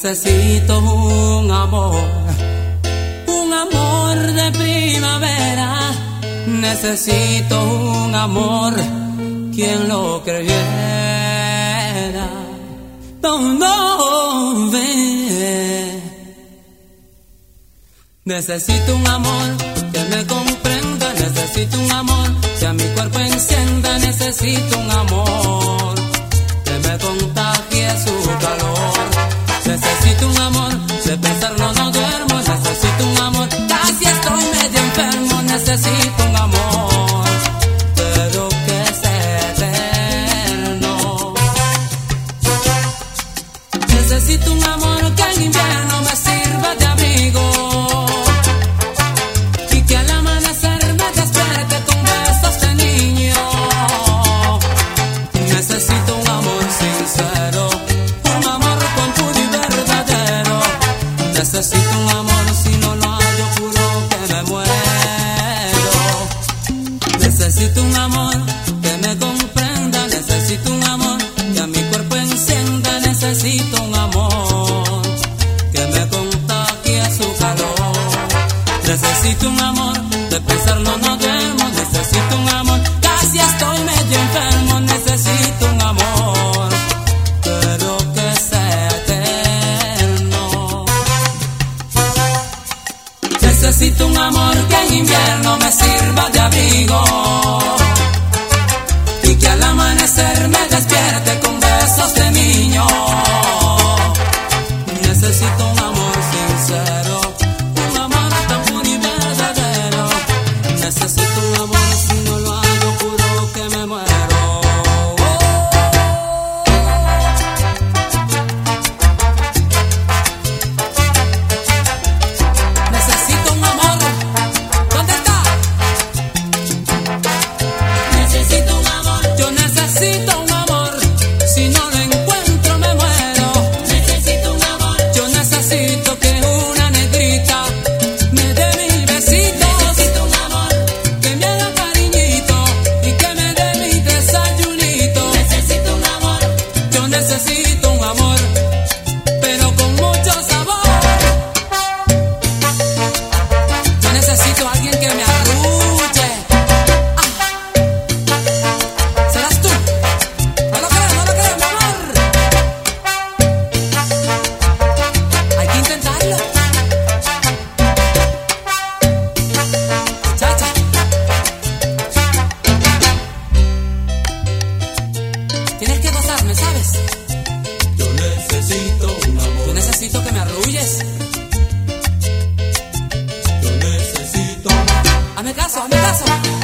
Necesito un amor, un amor de primavera. Necesito un amor, quien lo creyera. Ve. Necesito un amor que me necesito un amor que a mi cuerpo encienda, necesito un amor que me contagie su calor. Necesito un amor, de pensarlo Necesito un amor, de pensarlo no duermo, necesito un amor, casi estoy medio enfermo, necesito un amor, pero que sea eterno. Necesito un amor que en invierno me sirva de abrigo y que al amanecer me despierte con besos de niño. Necesito un necesito un amor, pero con muchos casa.